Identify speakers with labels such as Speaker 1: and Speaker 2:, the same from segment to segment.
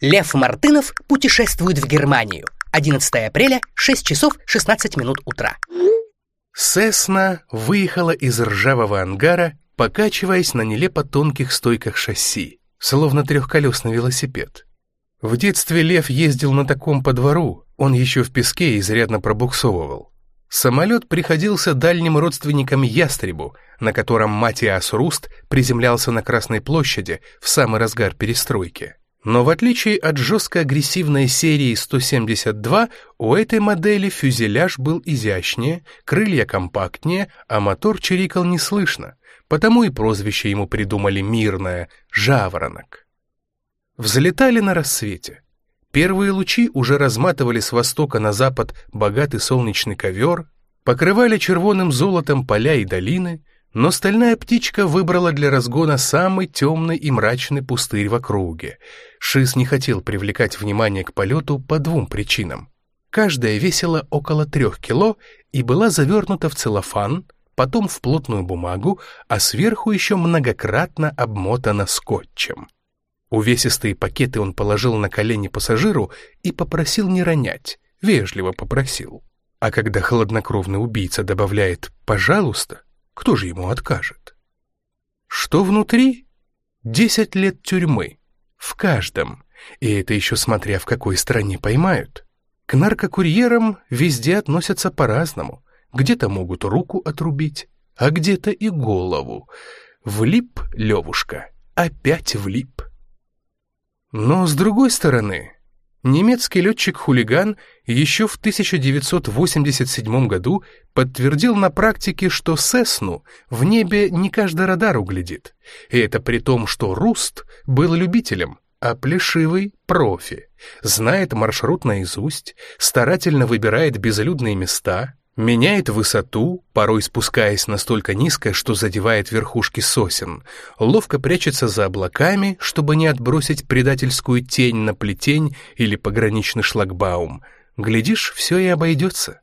Speaker 1: Лев Мартынов путешествует в Германию. 11 апреля, 6 часов 16 минут утра.
Speaker 2: Сесна выехала из ржавого ангара, покачиваясь на нелепо тонких стойках шасси, словно трехколесный велосипед. В детстве Лев ездил на таком по двору, он еще в песке изрядно пробуксовывал. Самолет приходился дальним родственникам ястребу, на котором Матиас Руст приземлялся на Красной площади в самый разгар перестройки. Но в отличие от жестко агрессивной серии 172, у этой модели фюзеляж был изящнее, крылья компактнее, а мотор чирикал не слышно, потому и прозвище ему придумали мирное «Жаворонок». Взлетали на рассвете. Первые лучи уже разматывали с востока на запад богатый солнечный ковер, покрывали червоным золотом поля и долины, но стальная птичка выбрала для разгона самый темный и мрачный пустырь в округе. Шиз не хотел привлекать внимание к полету по двум причинам. Каждая весила около трех кило и была завернута в целлофан, потом в плотную бумагу, а сверху еще многократно обмотана скотчем. Увесистые пакеты он положил на колени пассажиру и попросил не ронять, вежливо попросил. А когда хладнокровный убийца добавляет «пожалуйста», кто же ему откажет? Что внутри? Десять лет тюрьмы. В каждом. И это еще смотря в какой стране поймают. К наркокурьерам везде относятся по-разному. Где-то могут руку отрубить, а где-то и голову. Влип, Левушка, опять влип. Но с другой стороны, немецкий летчик-хулиган еще в 1987 году подтвердил на практике, что Сесну в небе не каждый радар углядит. И это при том, что Руст был любителем, а Плешивый — профи. Знает маршрут наизусть, старательно выбирает безлюдные места, Меняет высоту, порой спускаясь настолько низко, что задевает верхушки сосен. Ловко прячется за облаками, чтобы не отбросить предательскую тень на плетень или пограничный шлагбаум. Глядишь, все и обойдется.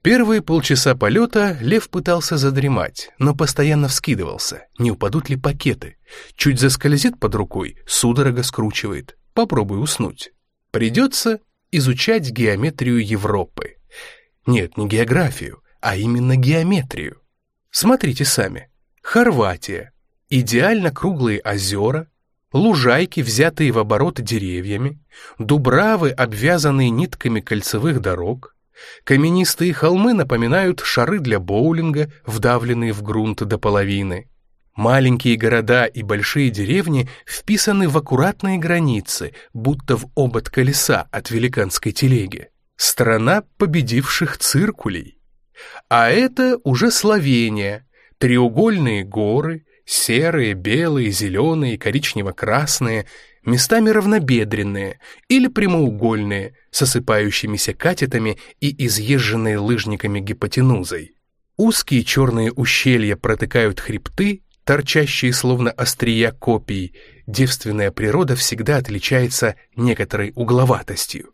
Speaker 2: Первые полчаса полета Лев пытался задремать, но постоянно вскидывался, не упадут ли пакеты. Чуть заскользит под рукой, судорога скручивает. Попробуй уснуть. Придется изучать геометрию Европы. Нет, не географию, а именно геометрию. Смотрите сами. Хорватия. Идеально круглые озера, лужайки, взятые в оборот деревьями, дубравы, обвязанные нитками кольцевых дорог, каменистые холмы напоминают шары для боулинга, вдавленные в грунт до половины. Маленькие города и большие деревни вписаны в аккуратные границы, будто в обод колеса от великанской телеги страна победивших циркулей. А это уже Словения, треугольные горы, серые, белые, зеленые, коричнево-красные, местами равнобедренные или прямоугольные, с осыпающимися катетами и изъезженные лыжниками гипотенузой. Узкие черные ущелья протыкают хребты, торчащие словно острия копий. Девственная природа всегда отличается некоторой угловатостью.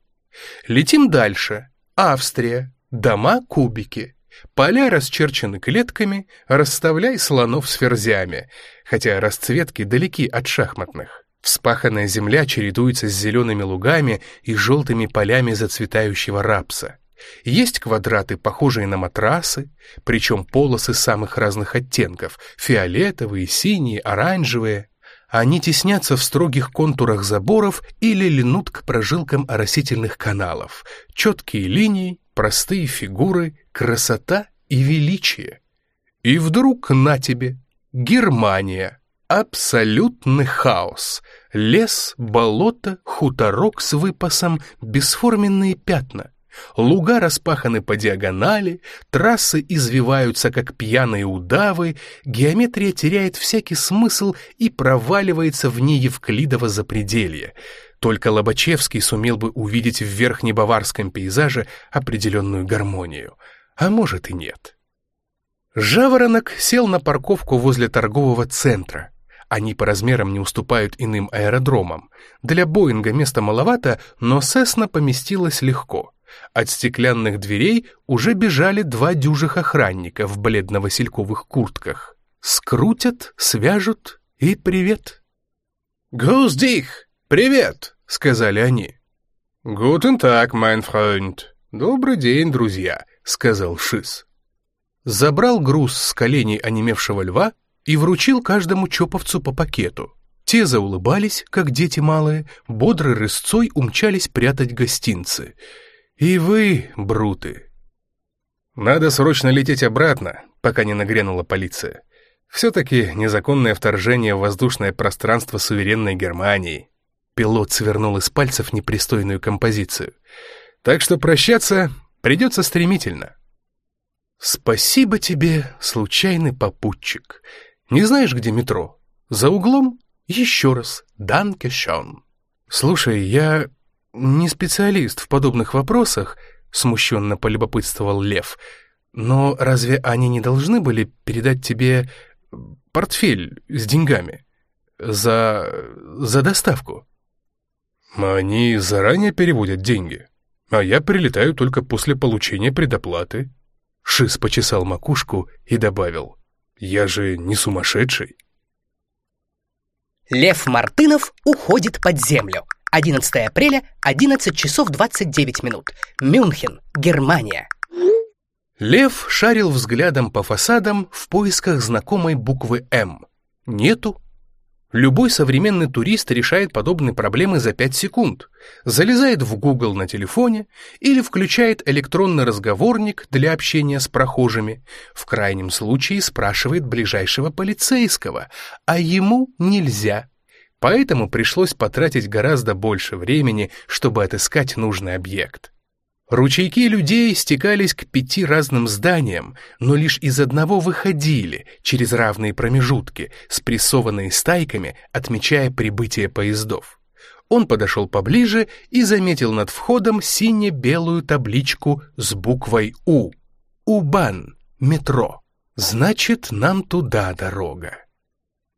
Speaker 2: Летим дальше. Австрия. Дома-кубики. Поля расчерчены клетками, расставляй слонов с ферзями, хотя расцветки далеки от шахматных. Вспаханная земля чередуется с зелеными лугами и желтыми полями зацветающего рапса. Есть квадраты, похожие на матрасы, причем полосы самых разных оттенков — фиолетовые, синие, оранжевые. Они теснятся в строгих контурах заборов или льнут к прожилкам оросительных каналов. Четкие линии, простые фигуры, красота и величие. И вдруг на тебе Германия. Абсолютный хаос. Лес, болото, хуторок с выпасом, бесформенные пятна — Луга распаханы по диагонали, трассы извиваются, как пьяные удавы, геометрия теряет всякий смысл и проваливается в неевклидово запределье. Только Лобачевский сумел бы увидеть в верхнебаварском пейзаже определенную гармонию. А может и нет. Жаворонок сел на парковку возле торгового центра. Они по размерам не уступают иным аэродромам. Для Боинга места маловато, но Сесна поместилась легко — от стеклянных дверей уже бежали два дюжих охранника в бледно-васильковых куртках. Скрутят, свяжут и привет.
Speaker 3: «Гуздих! Привет!
Speaker 2: сказали они. «Guten Tag, mein Freund. Добрый день, друзья», — сказал Шис. Забрал груз с коленей онемевшего льва и вручил каждому чоповцу по пакету. Те заулыбались, как дети малые, бодрой рысцой умчались прятать гостинцы. И вы, бруты. Надо срочно лететь обратно, пока не нагрянула полиция. Все-таки незаконное вторжение в воздушное пространство суверенной Германии. Пилот свернул из пальцев непристойную композицию. Так что прощаться придется стремительно. Спасибо тебе, случайный попутчик. Не знаешь, где метро? За углом? Еще раз. Данке шон. Слушай, я не специалист в подобных вопросах, смущенно полюбопытствовал Лев. Но разве они не должны были передать тебе портфель с деньгами за... за доставку. Они заранее переводят деньги, а я прилетаю только после получения предоплаты. Шис почесал макушку и добавил, я же не сумасшедший.
Speaker 1: Лев Мартынов уходит под землю. 11 апреля, 11 часов 29 минут. Мюнхен, Германия.
Speaker 2: Лев шарил взглядом по фасадам в поисках знакомой буквы «М». Нету. Любой современный турист решает подобные проблемы за 5 секунд. Залезает в Google на телефоне или включает электронный разговорник для общения с прохожими. В крайнем случае спрашивает ближайшего полицейского, а ему нельзя. Поэтому пришлось потратить гораздо больше времени, чтобы отыскать нужный объект. Ручейки людей стекались к пяти разным зданиям, но лишь из одного выходили через равные промежутки, спрессованные стайками, отмечая прибытие поездов. Он подошел поближе и заметил над входом сине-белую табличку с буквой «У». «Убан», метро. Значит, нам туда дорога.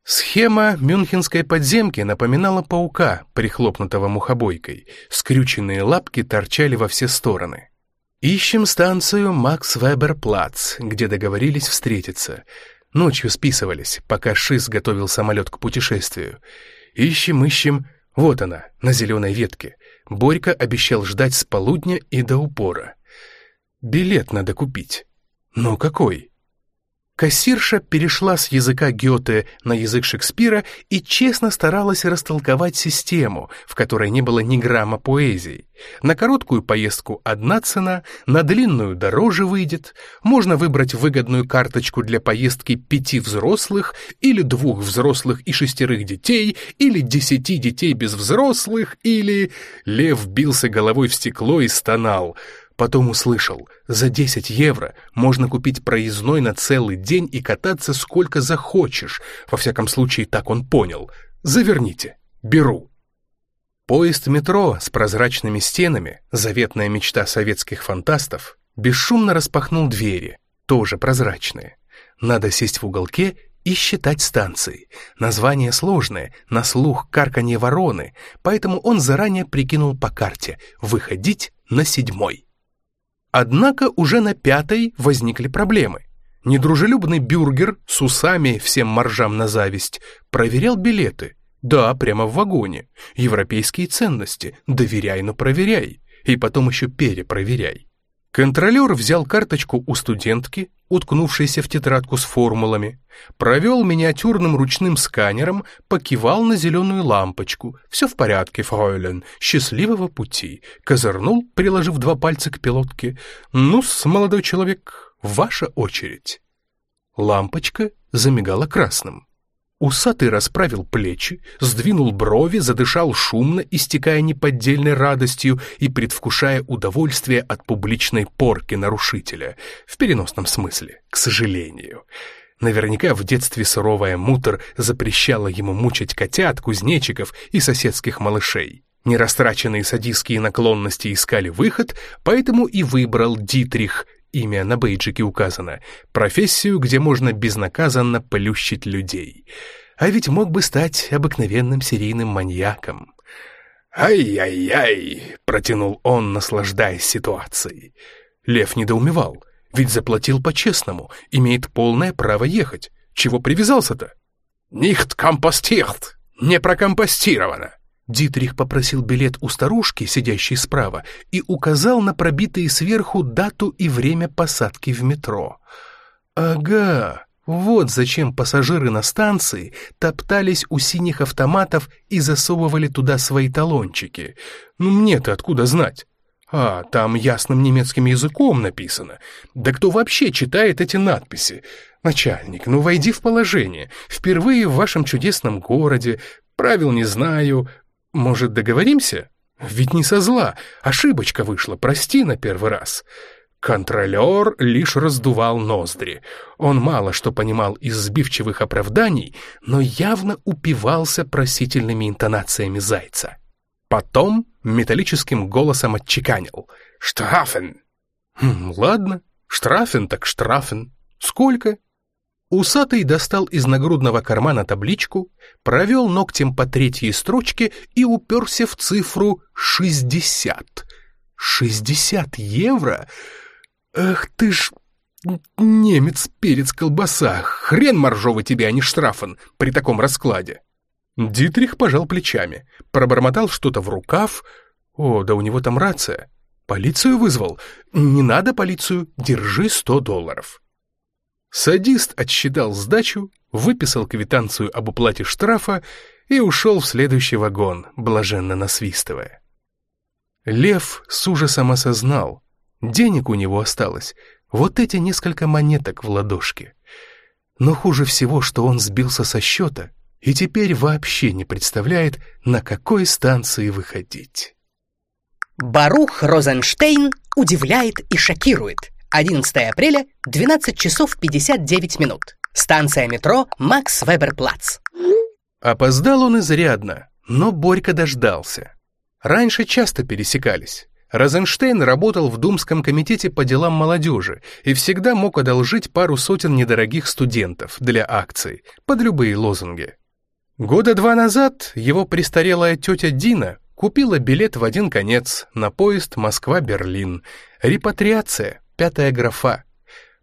Speaker 2: Схема мюнхенской подземки напоминала паука, прихлопнутого мухобойкой. Скрюченные лапки торчали во все стороны. Ищем станцию Макс Вебер Плац, где договорились встретиться. Ночью списывались, пока Шиз готовил самолет к путешествию. Ищем, ищем. Вот она, на зеленой ветке. Борька обещал ждать с полудня и до упора. Билет надо купить. Но какой? Кассирша перешла с языка Гёте на язык Шекспира и честно старалась растолковать систему, в которой не было ни грамма поэзии. На короткую поездку одна цена, на длинную дороже выйдет, можно выбрать выгодную карточку для поездки пяти взрослых или двух взрослых и шестерых детей, или десяти детей без взрослых, или... Лев бился головой в стекло и стонал — Потом услышал, за 10 евро можно купить проездной на целый день и кататься сколько захочешь. Во всяком случае, так он понял. Заверните. Беру. Поезд метро с прозрачными стенами, заветная мечта советских фантастов, бесшумно распахнул двери, тоже прозрачные. Надо сесть в уголке и считать станции. Название сложное, на слух карканье вороны, поэтому он заранее прикинул по карте выходить на седьмой. Однако уже на пятой возникли проблемы. Недружелюбный бюргер с усами всем моржам на зависть проверял билеты. Да, прямо в вагоне. Европейские ценности. Доверяй, но проверяй. И потом еще перепроверяй. Контролер взял карточку у студентки, уткнувшейся в тетрадку с формулами, провел миниатюрным ручным сканером, покивал на зеленую лампочку. «Все в порядке, фройлен, счастливого пути!» Козырнул, приложив два пальца к пилотке. «Ну-с, молодой человек, ваша очередь!» Лампочка замигала красным. Усатый расправил плечи, сдвинул брови, задышал шумно, истекая неподдельной радостью и предвкушая удовольствие от публичной порки нарушителя. В переносном смысле, к сожалению. Наверняка в детстве суровая мутор запрещала ему мучить котят, кузнечиков и соседских малышей. Нерастраченные садистские наклонности искали выход, поэтому и выбрал Дитрих, имя на бейджике указано, профессию, где можно безнаказанно полющить людей. А ведь мог бы стать обыкновенным серийным маньяком. «Ай-яй-яй!» — протянул он, наслаждаясь ситуацией. Лев недоумевал, ведь заплатил по-честному, имеет полное право ехать. Чего привязался-то? «Нихт компостирт!» «Не прокомпостировано!» Дитрих попросил билет у старушки, сидящей справа, и указал на пробитые сверху дату и время посадки в метро. Ага, вот зачем пассажиры на станции топтались у синих автоматов и засовывали туда свои талончики. Ну мне-то откуда знать? А, там ясным немецким языком написано. Да кто вообще читает эти надписи? Начальник, ну войди в положение. Впервые в вашем чудесном городе. Правил не знаю. Может, договоримся? Ведь не со зла. Ошибочка вышла, прости на первый раз. Контролер лишь раздувал ноздри. Он мало что понимал из сбивчивых оправданий, но явно упивался просительными интонациями зайца. Потом металлическим голосом отчеканил. «Штрафен!» хм, «Ладно, штрафен так штрафен. Сколько?» Усатый достал из нагрудного кармана табличку, провел ногтем по третьей строчке и уперся в цифру шестьдесят. Шестьдесят евро? Эх ты ж... Немец, перец, колбаса. Хрен моржовый тебе, а не штрафан при таком раскладе. Дитрих пожал плечами, пробормотал что-то в рукав. О, да у него там рация. Полицию вызвал. Не надо полицию, держи сто долларов. Садист отсчитал сдачу, выписал квитанцию об уплате штрафа и ушел в следующий вагон, блаженно насвистывая. Лев с ужасом осознал, денег у него осталось, вот эти несколько монеток в ладошке. Но хуже всего, что он сбился со счета и теперь вообще не представляет, на какой станции выходить.
Speaker 1: Барух Розенштейн удивляет и шокирует. 11 апреля, 12 часов 59 минут. Станция метро Макс Веберплац.
Speaker 2: Опоздал он изрядно, но Борька дождался. Раньше часто пересекались. Розенштейн работал в Думском комитете по делам молодежи и всегда мог одолжить пару сотен недорогих студентов для акций под любые лозунги. Года два назад его престарелая тетя Дина купила билет в один конец на поезд Москва-Берлин. Репатриация, пятая графа.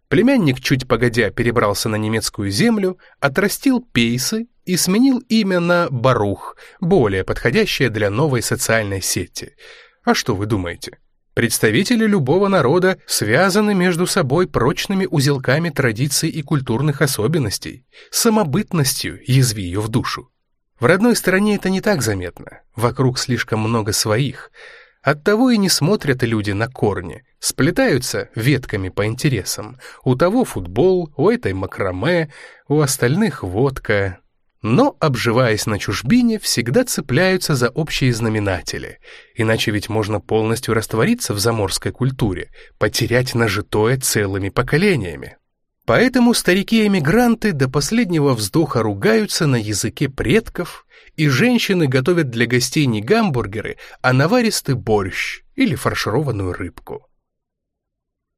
Speaker 2: Племянник чуть погодя перебрался на немецкую землю, отрастил пейсы и сменил имя на Барух, более подходящее для новой социальной сети. А что вы думаете? Представители любого народа связаны между собой прочными узелками традиций и культурных особенностей, самобытностью, язви ее в душу. В родной стране это не так заметно, вокруг слишком много своих — Оттого и не смотрят люди на корни, сплетаются ветками по интересам. У того футбол, у этой макраме, у остальных водка. Но, обживаясь на чужбине, всегда цепляются за общие знаменатели. Иначе ведь можно полностью раствориться в заморской культуре, потерять нажитое целыми поколениями. Поэтому старики-эмигранты до последнего вздоха ругаются на языке предков, и женщины готовят для гостей не гамбургеры, а наваристый борщ или фаршированную рыбку.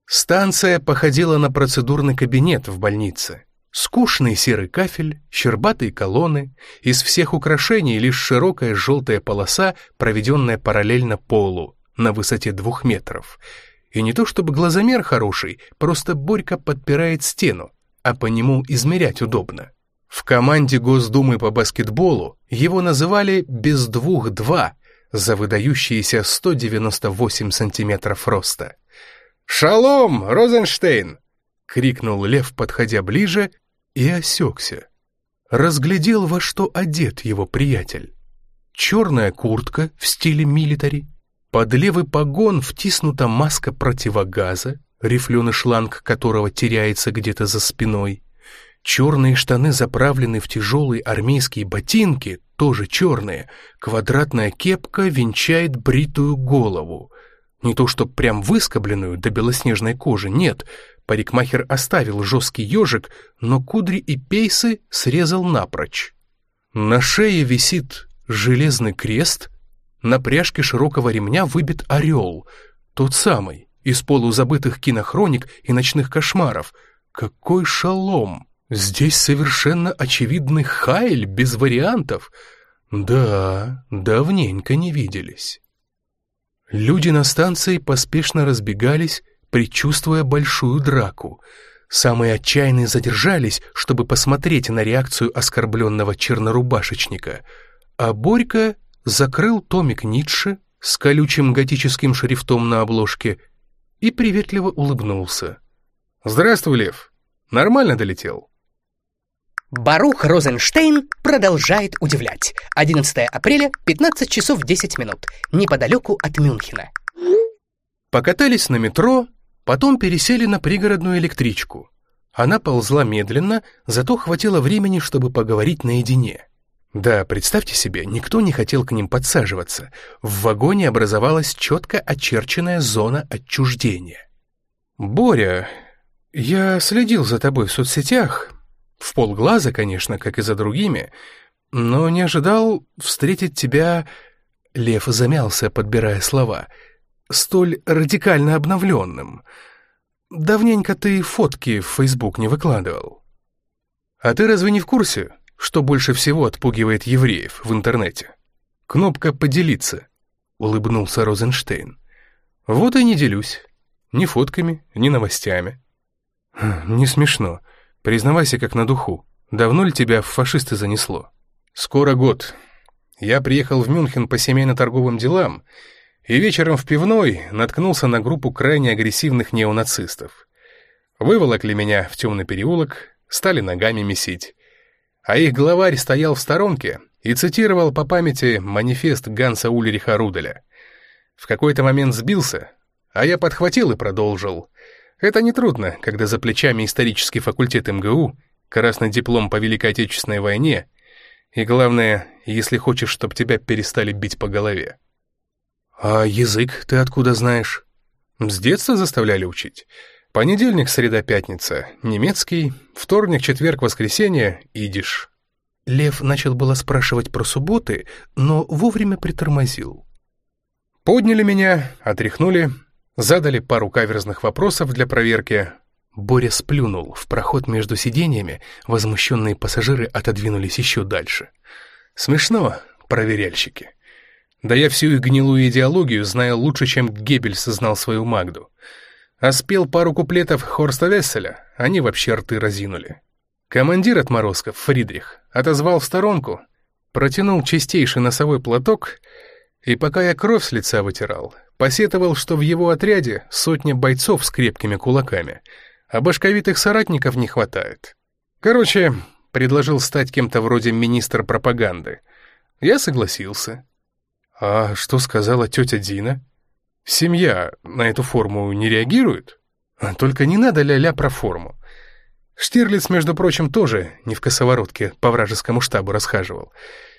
Speaker 2: Станция походила на процедурный кабинет в больнице. Скучный серый кафель, щербатые колонны, из всех украшений лишь широкая желтая полоса, проведенная параллельно полу, на высоте двух метров — и не то чтобы глазомер хороший, просто Борька подпирает стену, а по нему измерять удобно. В команде Госдумы по баскетболу его называли «без двух два» за выдающиеся 198 сантиметров роста. «Шалом, Розенштейн!» — крикнул Лев, подходя ближе, и осекся. Разглядел, во что одет его приятель. Черная куртка в стиле милитари, под левый погон втиснута маска противогаза, рифленый шланг которого теряется где-то за спиной. Черные штаны заправлены в тяжелые армейские ботинки, тоже черные. Квадратная кепка венчает бритую голову. Не то что прям выскобленную до белоснежной кожи, нет. Парикмахер оставил жесткий ежик, но кудри и пейсы срезал напрочь. На шее висит железный крест — на пряжке широкого ремня выбит орел, тот самый, из полузабытых кинохроник и ночных кошмаров. Какой шалом! Здесь совершенно очевидный Хайль без вариантов. Да, давненько не виделись. Люди на станции поспешно разбегались, предчувствуя большую драку. Самые отчаянные задержались, чтобы посмотреть на реакцию оскорбленного чернорубашечника, а Борька закрыл томик Ницше с колючим готическим шрифтом на обложке и приветливо улыбнулся. «Здравствуй, Лев. Нормально долетел?»
Speaker 1: Барух Розенштейн продолжает удивлять. 11 апреля, 15 часов 10 минут, неподалеку от Мюнхена.
Speaker 2: Покатались на метро, потом пересели на пригородную электричку. Она ползла медленно, зато хватило времени, чтобы поговорить наедине. Да, представьте себе, никто не хотел к ним подсаживаться. В вагоне образовалась четко очерченная зона отчуждения. «Боря, я следил за тобой в соцсетях», в полглаза, конечно, как и за другими, но не ожидал встретить тебя... Лев замялся, подбирая слова. Столь радикально обновленным. Давненько ты фотки в Фейсбук не выкладывал. А ты разве не в курсе, что больше всего отпугивает евреев в интернете? Кнопка «Поделиться», — улыбнулся Розенштейн. Вот и не делюсь. Ни фотками, ни новостями. Хм, не смешно. Признавайся как на духу. Давно ли тебя в фашисты занесло? Скоро год. Я приехал в Мюнхен по семейно-торговым делам и вечером в пивной наткнулся на группу крайне агрессивных неонацистов. Выволокли меня в темный переулок, стали ногами месить. А их главарь стоял в сторонке и цитировал по памяти манифест Ганса Ульриха Руделя. В какой-то момент сбился, а я подхватил и продолжил — это нетрудно, когда за плечами исторический факультет МГУ, красный диплом по Великой Отечественной войне, и главное, если хочешь, чтобы тебя перестали бить по голове. А язык ты откуда знаешь? С детства заставляли учить. Понедельник, среда, пятница — немецкий, вторник, четверг, воскресенье — идиш. Лев начал было спрашивать про субботы, но вовремя притормозил. Подняли меня, отряхнули, Задали пару каверзных вопросов для проверки. Боря сплюнул. В проход между сиденьями возмущенные пассажиры отодвинулись еще дальше. Смешно, проверяльщики. Да я всю их гнилую идеологию знаю лучше, чем Геббельс знал свою Магду. А спел пару куплетов Хорста Весселя, они вообще рты разинули. Командир отморозков, Фридрих, отозвал в сторонку, протянул чистейший носовой платок, и пока я кровь с лица вытирал, Посетовал, что в его отряде сотня бойцов с крепкими кулаками, а башковитых соратников не хватает. Короче, предложил стать кем-то вроде министра пропаганды. Я согласился. А что сказала тетя Дина? Семья на эту форму не реагирует? Только не надо ля-ля про форму. Штирлиц, между прочим, тоже не в косоворотке по вражескому штабу расхаживал.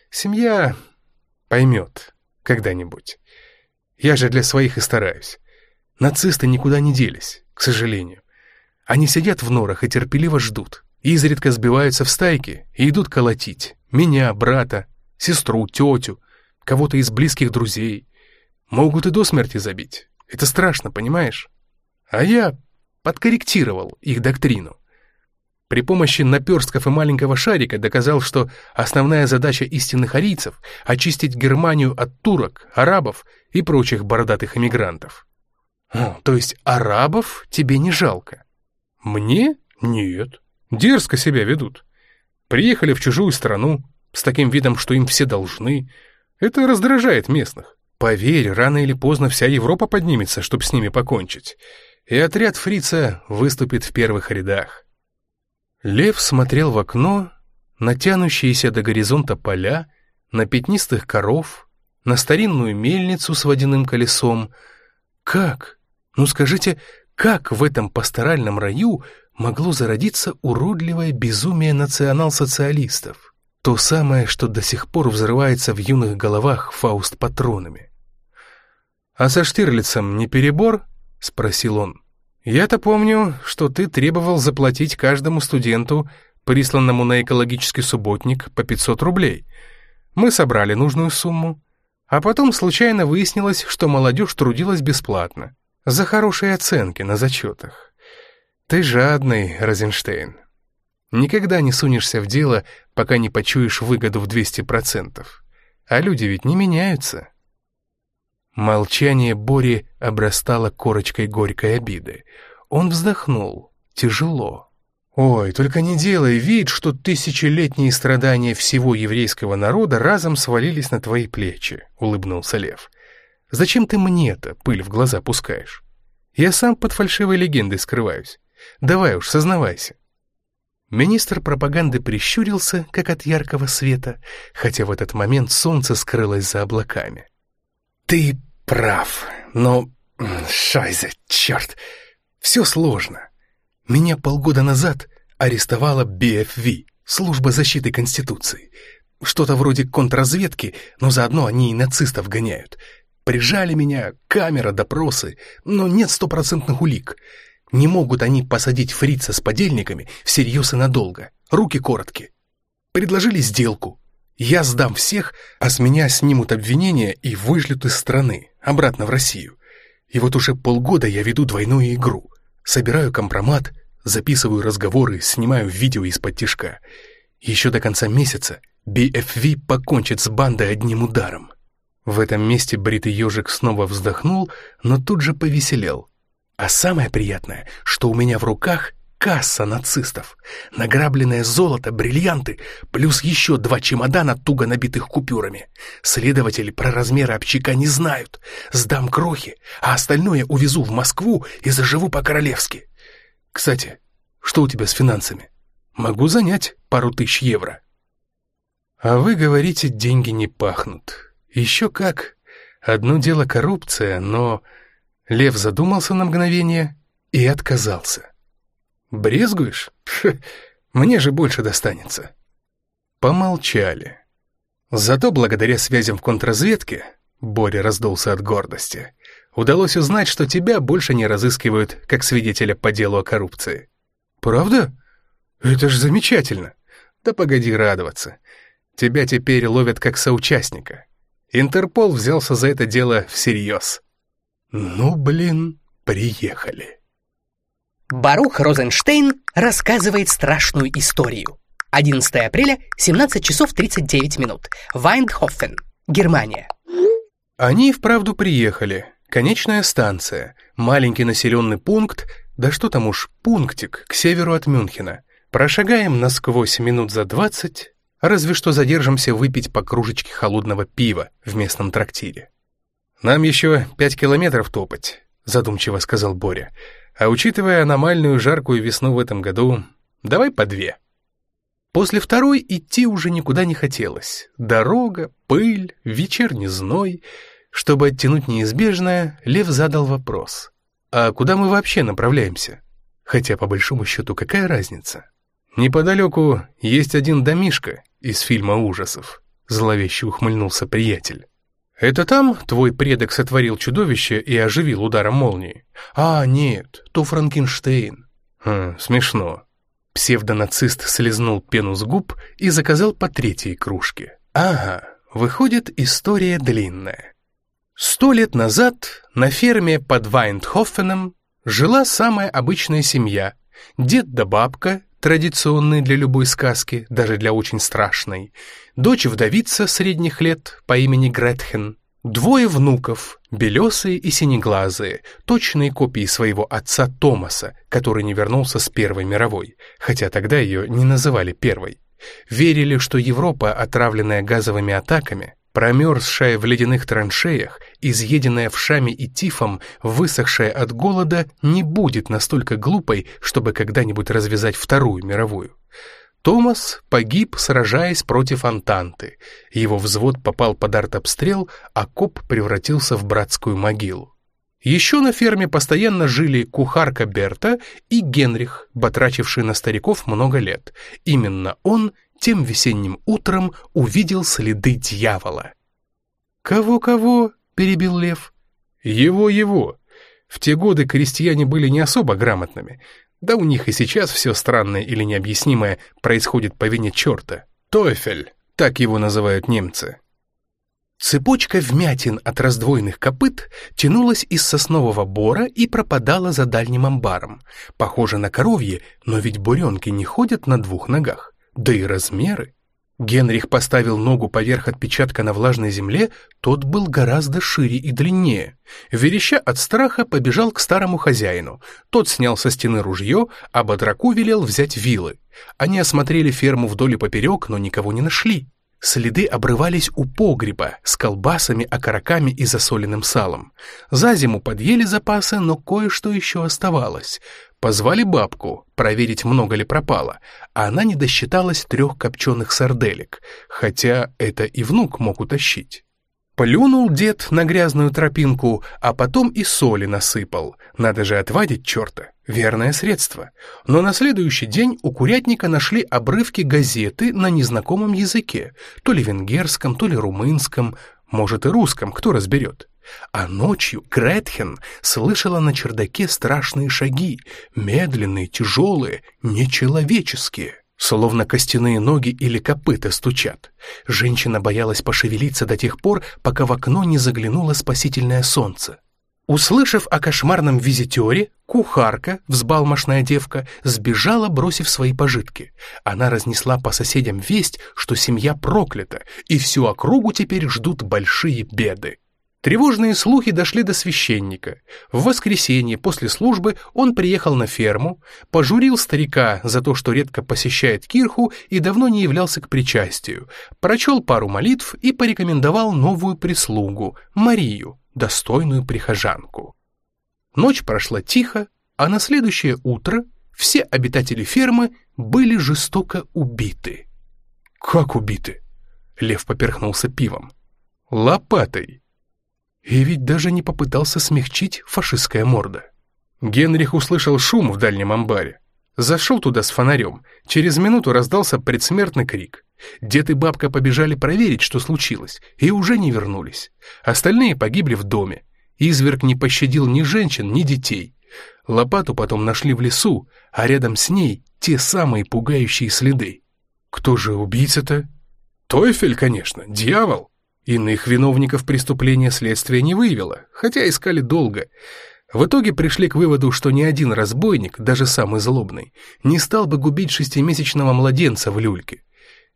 Speaker 2: Семья поймет когда-нибудь. Я же для своих и стараюсь. Нацисты никуда не делись, к сожалению. Они сидят в норах и терпеливо ждут. Изредка сбиваются в стайки и идут колотить. Меня, брата, сестру, тетю, кого-то из близких друзей. Могут и до смерти забить. Это страшно, понимаешь? А я подкорректировал их доктрину. При помощи наперстков и маленького шарика доказал, что основная задача истинных арийцев — очистить Германию от турок, арабов и прочих бородатых эмигрантов. О, то есть арабов тебе не жалко? Мне? Нет. Дерзко себя ведут. Приехали в чужую страну с таким видом, что им все должны. Это раздражает местных. Поверь, рано или поздно вся Европа поднимется, чтобы с ними покончить. И отряд фрица выступит в первых рядах. Лев смотрел в окно на тянущиеся до горизонта поля, на пятнистых коров, на старинную мельницу с водяным колесом. Как? Ну скажите, как в этом пасторальном раю могло зародиться уродливое безумие национал-социалистов? То самое, что до сих пор взрывается в юных головах Фауст патронами. «А со Штирлицем не перебор?» — спросил он. «Я-то помню, что ты требовал заплатить каждому студенту, присланному на экологический субботник, по 500 рублей. Мы собрали нужную сумму, а потом случайно выяснилось, что молодежь трудилась бесплатно, за хорошие оценки на зачетах. Ты жадный, Розенштейн. Никогда не сунешься в дело, пока не почуешь выгоду в 200%. А люди ведь не меняются». Молчание Бори обрастало корочкой горькой обиды. Он вздохнул. Тяжело. Ой, только не делай вид, что тысячелетние страдания всего еврейского народа разом свалились на твои плечи, улыбнулся Лев. Зачем ты мне-то пыль в глаза пускаешь? Я сам под фальшивой легендой скрываюсь. Давай уж, сознавайся. Министр пропаганды прищурился, как от яркого света, хотя в этот момент солнце скрылось за облаками. «Ты прав, но... Шайзе, черт! Все сложно. Меня полгода назад арестовала BFV, служба защиты Конституции. Что-то вроде контрразведки, но заодно они и нацистов гоняют. Прижали меня, камера, допросы, но нет стопроцентных улик. Не могут они посадить фрица с подельниками всерьез и надолго. Руки короткие. Предложили сделку. Я сдам всех, а с меня снимут обвинения и вышлют из страны, обратно в Россию. И вот уже полгода я веду двойную игру. Собираю компромат, записываю разговоры, снимаю видео из-под тишка. Еще до конца месяца BFV покончит с бандой одним ударом. В этом месте бритый ежик снова вздохнул, но тут же повеселел. А самое приятное, что у меня в руках касса нацистов. Награбленное золото, бриллианты, плюс еще два чемодана, туго набитых купюрами. Следователи про размеры общака не знают. Сдам крохи, а остальное увезу в Москву и заживу по-королевски. Кстати, что у тебя с финансами? Могу занять пару тысяч евро. А вы говорите, деньги не пахнут. Еще как. Одно дело коррупция, но... Лев задумался на мгновение и отказался. «Брезгуешь? Фу, мне же больше достанется». Помолчали. Зато благодаря связям в контрразведке, Боря раздулся от гордости, удалось узнать, что тебя больше не разыскивают как свидетеля по делу о коррупции. «Правда? Это ж замечательно!» «Да погоди радоваться. Тебя теперь ловят как соучастника. Интерпол взялся за это дело всерьез. Ну, блин, приехали.
Speaker 1: Барух Розенштейн рассказывает страшную историю. 11 апреля, 17 часов 39 минут. Вайндхофен, Германия.
Speaker 2: Они вправду приехали. Конечная станция, маленький населенный пункт, да что там уж, пунктик к северу от Мюнхена. Прошагаем насквозь минут за двадцать, Разве что задержимся выпить по кружечке холодного пива в местном трактире. «Нам еще пять километров топать», — задумчиво сказал Боря. «А учитывая аномальную жаркую весну в этом году, давай по две». После второй идти уже никуда не хотелось. Дорога, пыль, вечерний зной. Чтобы оттянуть неизбежное, Лев задал вопрос. «А куда мы вообще направляемся?» Хотя, по большому счету, какая разница? Неподалеку есть один домишко, из фильма ужасов», — зловеще ухмыльнулся приятель. «Это там твой предок сотворил чудовище и оживил ударом молнии?» «А, нет, то Франкенштейн». Хм, «Смешно». Псевдонацист слезнул пену с губ и заказал по третьей кружке. «Ага, выходит, история длинная». Сто лет назад на ферме под Вайндхофеном жила самая обычная семья. Дед да бабка, традиционный для любой сказки, даже для очень страшной, дочь вдовица средних лет по имени Гретхен, двое внуков, белесые и синеглазые, точные копии своего отца Томаса, который не вернулся с Первой мировой, хотя тогда ее не называли Первой. Верили, что Европа, отравленная газовыми атаками, Промерзшая в ледяных траншеях, изъеденная вшами и тифом, высохшая от голода, не будет настолько глупой, чтобы когда-нибудь развязать Вторую мировую. Томас погиб, сражаясь против Антанты. Его взвод попал под артобстрел, а коп превратился в братскую могилу. Еще на ферме постоянно жили кухарка Берта и Генрих, батрачивший на стариков много лет. Именно он тем весенним утром увидел следы дьявола. «Кого-кого?» — перебил лев. «Его-его. В те годы крестьяне были не особо грамотными. Да у них и сейчас все странное или необъяснимое происходит по вине черта. Тофель, так его называют немцы». Цепочка вмятин от раздвоенных копыт тянулась из соснового бора и пропадала за дальним амбаром. Похоже на коровье, но ведь буренки не ходят на двух ногах да и размеры. Генрих поставил ногу поверх отпечатка на влажной земле, тот был гораздо шире и длиннее. Вереща от страха побежал к старому хозяину. Тот снял со стены ружье, а Батраку велел взять вилы. Они осмотрели ферму вдоль и поперек, но никого не нашли. Следы обрывались у погреба с колбасами, окороками и засоленным салом. За зиму подъели запасы, но кое-что еще оставалось. Позвали бабку проверить, много ли пропало, а она не досчиталась трех копченых сарделек, хотя это и внук мог утащить. Плюнул дед на грязную тропинку, а потом и соли насыпал. Надо же отвадить черта. Верное средство. Но на следующий день у курятника нашли обрывки газеты на незнакомом языке. То ли венгерском, то ли румынском, может и русском, кто разберет. А ночью Гретхен слышала на чердаке страшные шаги, медленные, тяжелые, нечеловеческие, словно костяные ноги или копыта стучат. Женщина боялась пошевелиться до тех пор, пока в окно не заглянуло спасительное солнце. Услышав о кошмарном визитере, кухарка, взбалмошная девка, сбежала, бросив свои пожитки. Она разнесла по соседям весть, что семья проклята, и всю округу теперь ждут большие беды. Тревожные слухи дошли до священника. В воскресенье после службы он приехал на ферму, пожурил старика за то, что редко посещает кирху и давно не являлся к причастию, прочел пару молитв и порекомендовал новую прислугу, Марию, достойную прихожанку. Ночь прошла тихо, а на следующее утро все обитатели фермы были жестоко убиты. «Как убиты?» Лев поперхнулся пивом. «Лопатой!» И ведь даже не попытался смягчить фашистская морда. Генрих услышал шум в дальнем амбаре. Зашел туда с фонарем. Через минуту раздался предсмертный крик. Дед и бабка побежали проверить, что случилось, и уже не вернулись. Остальные погибли в доме. Изверг не пощадил ни женщин, ни детей. Лопату потом нашли в лесу, а рядом с ней те самые пугающие следы. Кто же убийца-то? Тойфель, конечно, дьявол. Иных виновников преступления следствие не выявило, хотя искали долго. В итоге пришли к выводу, что ни один разбойник, даже самый злобный, не стал бы губить шестимесячного младенца в люльке.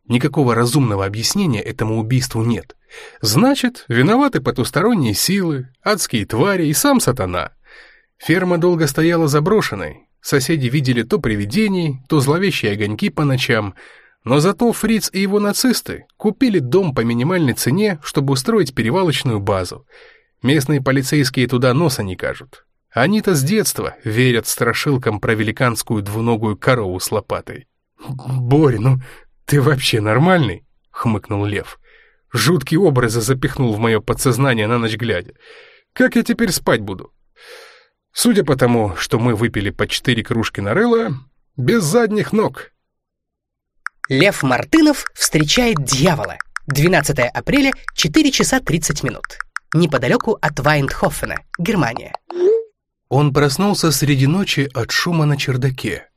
Speaker 2: Никакого разумного объяснения этому убийству нет. Значит, виноваты потусторонние силы, адские твари и сам сатана. Ферма долго стояла заброшенной. Соседи видели то привидений, то зловещие огоньки по ночам — но зато Фриц и его нацисты купили дом по минимальной цене, чтобы устроить перевалочную базу. Местные полицейские туда носа не кажут. Они-то с детства верят страшилкам про великанскую двуногую корову с лопатой. «Борь, ну ты вообще нормальный?» — хмыкнул Лев. Жуткие образы запихнул в мое подсознание на ночь глядя. «Как я теперь спать буду?» Судя по тому, что мы выпили по четыре кружки на рыло, без задних ног.
Speaker 1: Лев Мартынов встречает дьявола. 12 апреля, 4 часа 30 минут. Неподалеку от Вайндхофена, Германия.
Speaker 2: Он проснулся среди ночи от шума на чердаке.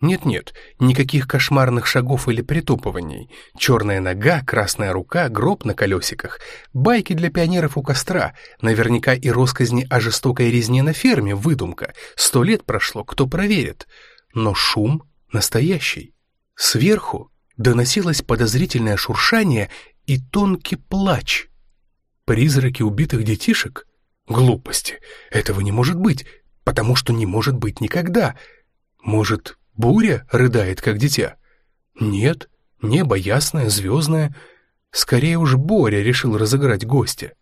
Speaker 2: Нет-нет, никаких кошмарных шагов или притупываний. Черная нога, красная рука, гроб на колесиках. Байки для пионеров у костра. Наверняка и росказни о жестокой резне на ферме выдумка. Сто лет прошло, кто проверит. Но шум настоящий. Сверху доносилось подозрительное шуршание и тонкий плач. Призраки убитых детишек? Глупости. Этого не может быть, потому что не может быть никогда. Может, буря рыдает, как дитя? Нет, небо ясное, звездное. Скорее уж Боря решил разыграть гостя.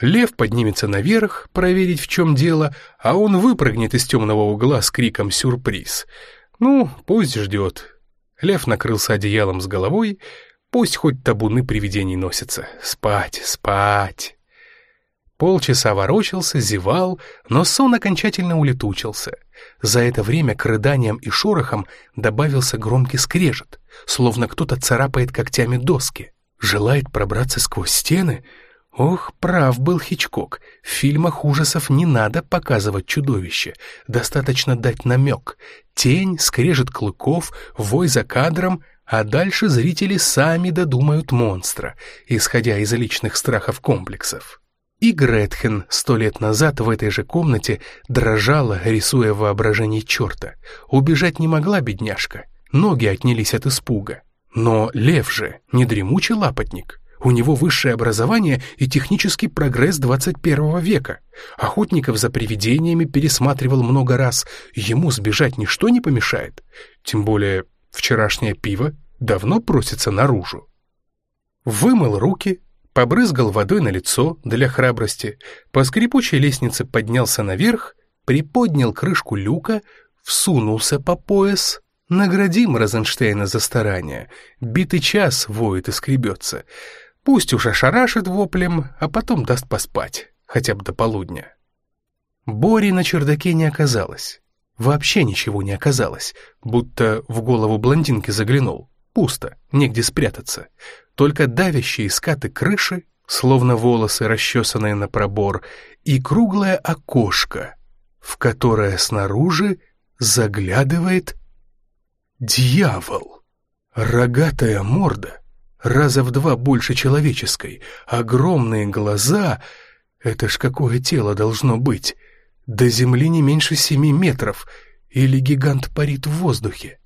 Speaker 2: Лев поднимется наверх, проверить, в чем дело, а он выпрыгнет из темного угла с криком «Сюрприз!». Ну, пусть ждет, Лев накрылся одеялом с головой, пусть хоть табуны привидений носятся. Спать, спать. Полчаса ворочался, зевал, но сон окончательно улетучился. За это время к рыданиям и шорохам добавился громкий скрежет, словно кто-то царапает когтями доски. Желает пробраться сквозь стены — Ох, прав был Хичкок. В фильмах ужасов не надо показывать чудовище. Достаточно дать намек. Тень, скрежет клыков, вой за кадром, а дальше зрители сами додумают монстра, исходя из личных страхов комплексов. И Гретхен сто лет назад в этой же комнате дрожала, рисуя воображение черта. Убежать не могла бедняжка. Ноги отнялись от испуга. Но лев же не дремучий лапотник. У него высшее образование и технический прогресс 21 века. Охотников за привидениями пересматривал много раз. Ему сбежать ничто не помешает. Тем более вчерашнее пиво давно просится наружу. Вымыл руки, побрызгал водой на лицо для храбрости, по скрипучей лестнице поднялся наверх, приподнял крышку люка, всунулся по пояс. Наградим Розенштейна за старание. Битый час воет и скребется. Пусть уж ошарашит воплем, а потом даст поспать, хотя бы до полудня. Бори на чердаке не оказалось. Вообще ничего не оказалось, будто в голову блондинки заглянул. Пусто, негде спрятаться. Только давящие скаты крыши, словно волосы, расчесанные на пробор, и круглое окошко, в которое снаружи заглядывает дьявол. Рогатая морда, раза в два больше человеческой, огромные глаза — это ж какое тело должно быть? До земли не меньше семи метров, или гигант парит в воздухе.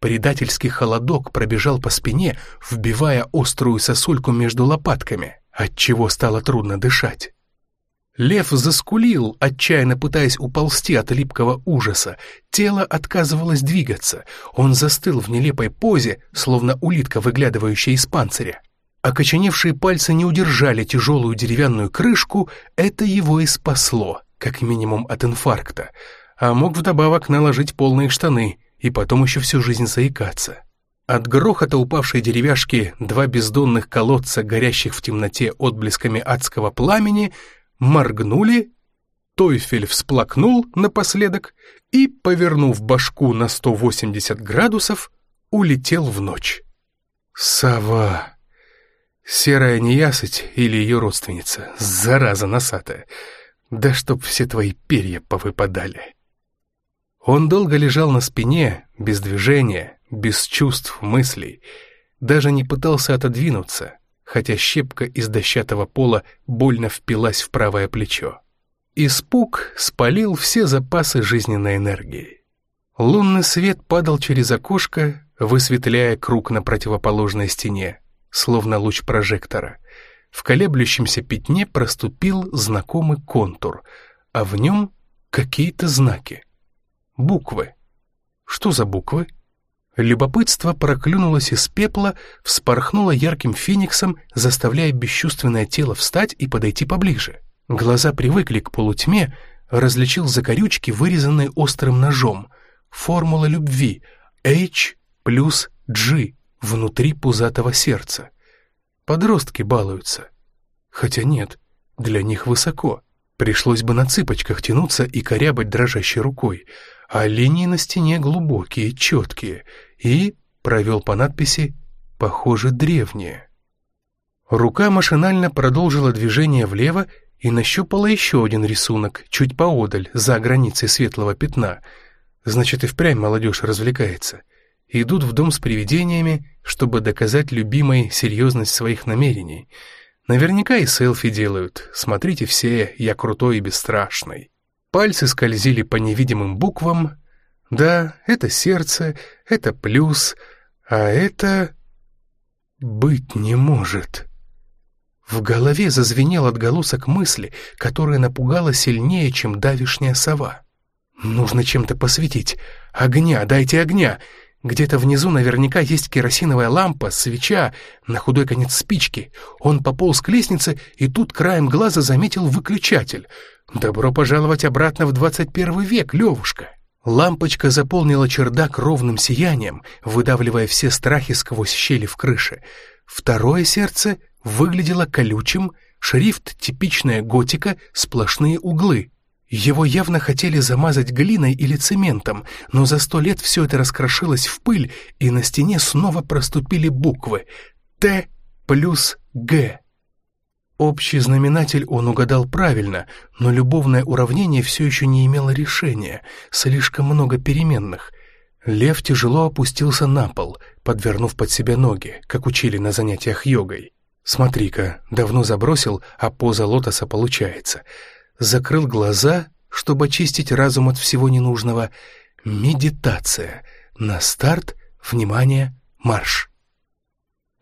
Speaker 2: Предательский холодок пробежал по спине, вбивая острую сосульку между лопатками, отчего стало трудно дышать. Лев заскулил, отчаянно пытаясь уползти от липкого ужаса. Тело отказывалось двигаться. Он застыл в нелепой позе, словно улитка, выглядывающая из панциря. Окоченевшие пальцы не удержали тяжелую деревянную крышку, это его и спасло, как минимум от инфаркта. А мог вдобавок наложить полные штаны и потом еще всю жизнь заикаться. От грохота упавшей деревяшки два бездонных колодца, горящих в темноте отблесками адского пламени, моргнули, Тойфель всплакнул напоследок и, повернув башку на 180 градусов, улетел в ночь. Сова. Серая неясыть или ее родственница, зараза носатая. Да чтоб все твои перья повыпадали. Он долго лежал на спине, без движения, без чувств, мыслей, даже не пытался отодвинуться, хотя щепка из дощатого пола больно впилась в правое плечо. Испуг спалил все запасы жизненной энергии. Лунный свет падал через окошко, высветляя круг на противоположной стене, словно луч прожектора. В колеблющемся пятне проступил знакомый контур, а в нем какие-то знаки. Буквы. Что за буквы? Любопытство проклюнулось из пепла, вспорхнуло ярким фениксом, заставляя бесчувственное тело встать и подойти поближе. Глаза привыкли к полутьме, различил закорючки, вырезанные острым ножом. Формула любви H плюс G внутри пузатого сердца. Подростки балуются. Хотя нет, для них высоко. Пришлось бы на цыпочках тянуться и корябать дрожащей рукой а линии на стене глубокие, четкие, и провел по надписи «Похоже, древние». Рука машинально продолжила движение влево и нащупала еще один рисунок, чуть поодаль, за границей светлого пятна. Значит, и впрямь молодежь развлекается. Идут в дом с привидениями, чтобы доказать любимой серьезность своих намерений. Наверняка и селфи делают. Смотрите все, я крутой и бесстрашный. Пальцы скользили по невидимым буквам. Да, это сердце, это плюс, а это... Быть не может. В голове зазвенел отголосок мысли, которая напугала сильнее, чем давишняя сова. «Нужно чем-то посветить. Огня, дайте огня!» Где-то внизу наверняка есть керосиновая лампа, свеча, на худой конец спички. Он пополз к лестнице и тут краем глаза заметил выключатель. «Добро пожаловать обратно в 21 век, Левушка!» Лампочка заполнила чердак ровным сиянием, выдавливая все страхи сквозь щели в крыше. Второе сердце выглядело колючим, шрифт типичная готика, сплошные углы. Его явно хотели замазать глиной или цементом, но за сто лет все это раскрошилось в пыль, и на стене снова проступили буквы «Т» плюс «Г». Общий знаменатель он угадал правильно, но любовное уравнение все еще не имело решения, слишком много переменных. Лев тяжело опустился на пол, подвернув под себя ноги, как учили на занятиях йогой. «Смотри-ка, давно забросил, а поза лотоса получается». Закрыл глаза, чтобы очистить разум от всего ненужного. Медитация. На старт, внимание, марш.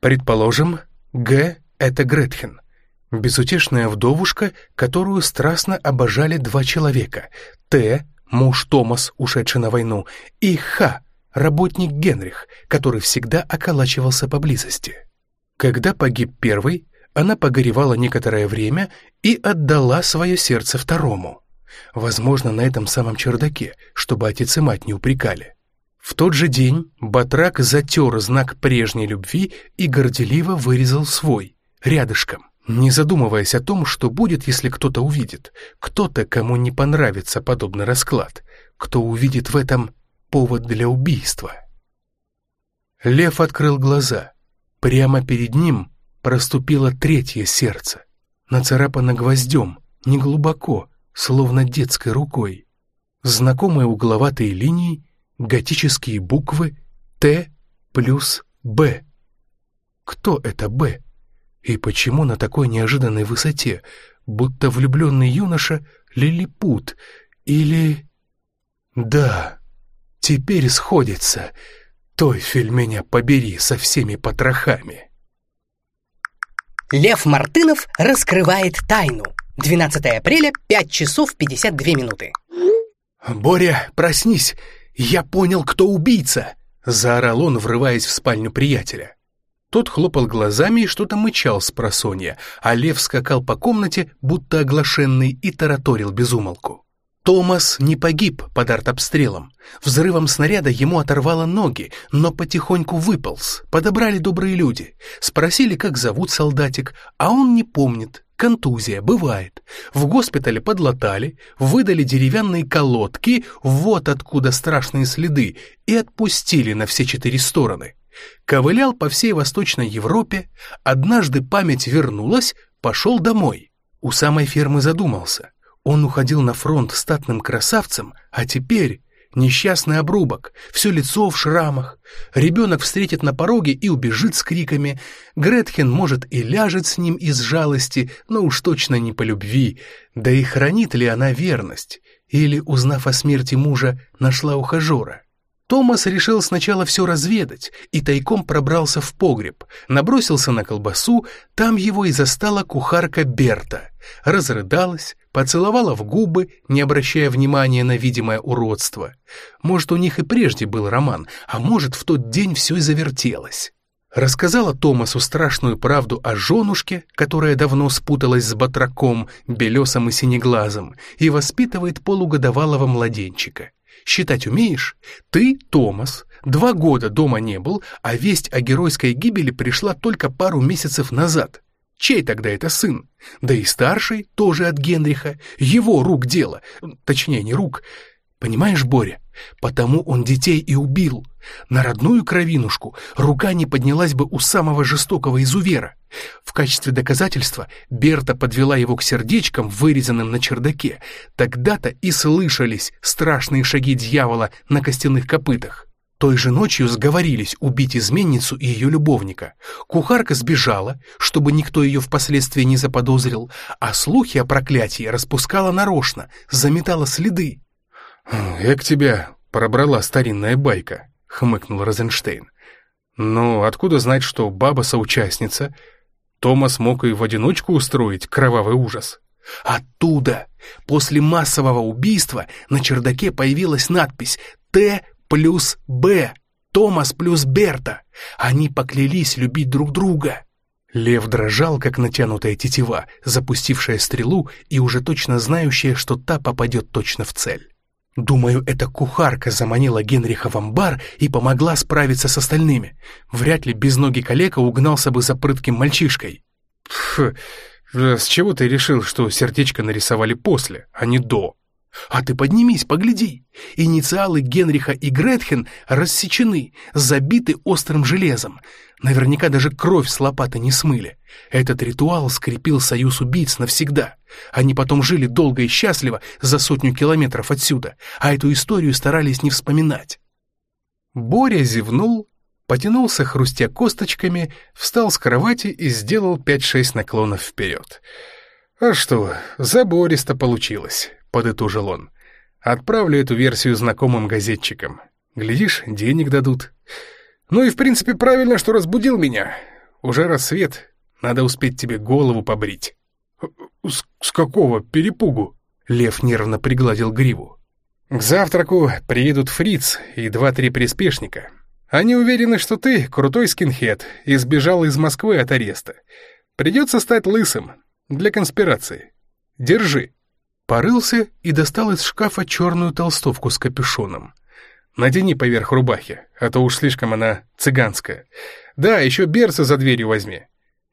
Speaker 2: Предположим, Г — это Гретхен, безутешная вдовушка, которую страстно обожали два человека, Т — муж Томас, ушедший на войну, и Х — работник Генрих, который всегда околачивался поблизости. Когда погиб первый, она погоревала некоторое время и отдала свое сердце второму. Возможно, на этом самом чердаке, чтобы отец и мать не упрекали. В тот же день Батрак затер знак прежней любви и горделиво вырезал свой, рядышком, не задумываясь о том, что будет, если кто-то увидит, кто-то, кому не понравится подобный расклад, кто увидит в этом повод для убийства. Лев открыл глаза. Прямо перед ним проступило третье сердце, нацарапано гвоздем, неглубоко, словно детской рукой. Знакомые угловатые линии, готические буквы Т плюс Б. Кто это Б? И почему на такой неожиданной высоте, будто влюбленный юноша лилипут или... Да, теперь сходится. Тойфель меня побери со всеми потрохами.
Speaker 1: Лев Мартынов раскрывает тайну. 12 апреля, 5 часов 52 минуты.
Speaker 2: «Боря, проснись! Я понял, кто убийца!» Заорал он, врываясь в спальню приятеля. Тот хлопал глазами и что-то мычал с просонья, а лев скакал по комнате, будто оглашенный, и тараторил безумолку. Томас не погиб под артобстрелом. Взрывом снаряда ему оторвало ноги, но потихоньку выполз. Подобрали добрые люди. Спросили, как зовут солдатик, а он не помнит. Контузия, бывает. В госпитале подлатали, выдали деревянные колодки, вот откуда страшные следы, и отпустили на все четыре стороны. Ковылял по всей Восточной Европе, однажды память вернулась, пошел домой. У самой фермы задумался. Он уходил на фронт статным красавцем, а теперь несчастный обрубок, все лицо в шрамах. Ребенок встретит на пороге и убежит с криками. Гретхен, может, и ляжет с ним из жалости, но уж точно не по любви. Да и хранит ли она верность? Или, узнав о смерти мужа, нашла ухажера? Томас решил сначала все разведать и тайком пробрался в погреб, набросился на колбасу, там его и застала кухарка Берта. Разрыдалась, поцеловала в губы, не обращая внимания на видимое уродство. Может, у них и прежде был роман, а может, в тот день все и завертелось. Рассказала Томасу страшную правду о женушке, которая давно спуталась с батраком, белесом и синеглазом, и воспитывает полугодовалого младенчика. Считать умеешь? Ты, Томас, два года дома не был, а весть о геройской гибели пришла только пару месяцев назад. Чей тогда это сын? Да и старший, тоже от Генриха, его рук дело, точнее не рук. Понимаешь, Боря, потому он детей и убил. На родную кровинушку рука не поднялась бы у самого жестокого изувера. В качестве доказательства Берта подвела его к сердечкам, вырезанным на чердаке. Тогда-то и слышались страшные шаги дьявола на костяных копытах. Той же ночью сговорились убить изменницу и ее любовника. Кухарка сбежала, чтобы никто ее впоследствии не заподозрил, а слухи о проклятии распускала нарочно, заметала следы. «Эк тебя пробрала старинная байка», — хмыкнул Розенштейн. «Ну, откуда знать, что баба соучастница? Томас мог и в одиночку устроить кровавый ужас». «Оттуда! После массового убийства на чердаке появилась надпись «Т плюс Б», «Томас плюс Берта». Они поклялись любить друг друга». Лев дрожал, как натянутая тетива, запустившая стрелу и уже точно знающая, что та попадет точно в цель. Думаю, эта кухарка заманила Генриха в амбар и помогла справиться с остальными. Вряд ли без ноги калека угнался бы за прытким мальчишкой. Фу, с чего ты решил, что сердечко нарисовали после, а не до? А ты поднимись, погляди. Инициалы Генриха и Гретхен рассечены, забиты острым железом. Наверняка даже кровь с лопаты не смыли. Этот ритуал скрепил союз убийц навсегда. Они потом жили долго и счастливо за сотню километров отсюда, а эту историю старались не вспоминать. Боря зевнул, потянулся, хрустя косточками, встал с кровати и сделал пять-шесть наклонов вперед. «А что, забористо получилось», — подытожил он. «Отправлю эту версию знакомым газетчикам. Глядишь, денег дадут». «Ну и в принципе правильно, что разбудил меня. уже рассвет, надо успеть тебе голову побрить». «С, с какого перепугу?» Лев нервно пригладил гриву. «К завтраку приедут фриц и два-три приспешника. Они уверены, что ты крутой скинхед и сбежал из Москвы от ареста. Придется стать лысым. Для конспирации. Держи». Порылся и достал из шкафа черную толстовку с капюшоном. Надени поверх рубахи, а то уж слишком она цыганская. Да, еще берца за дверью возьми.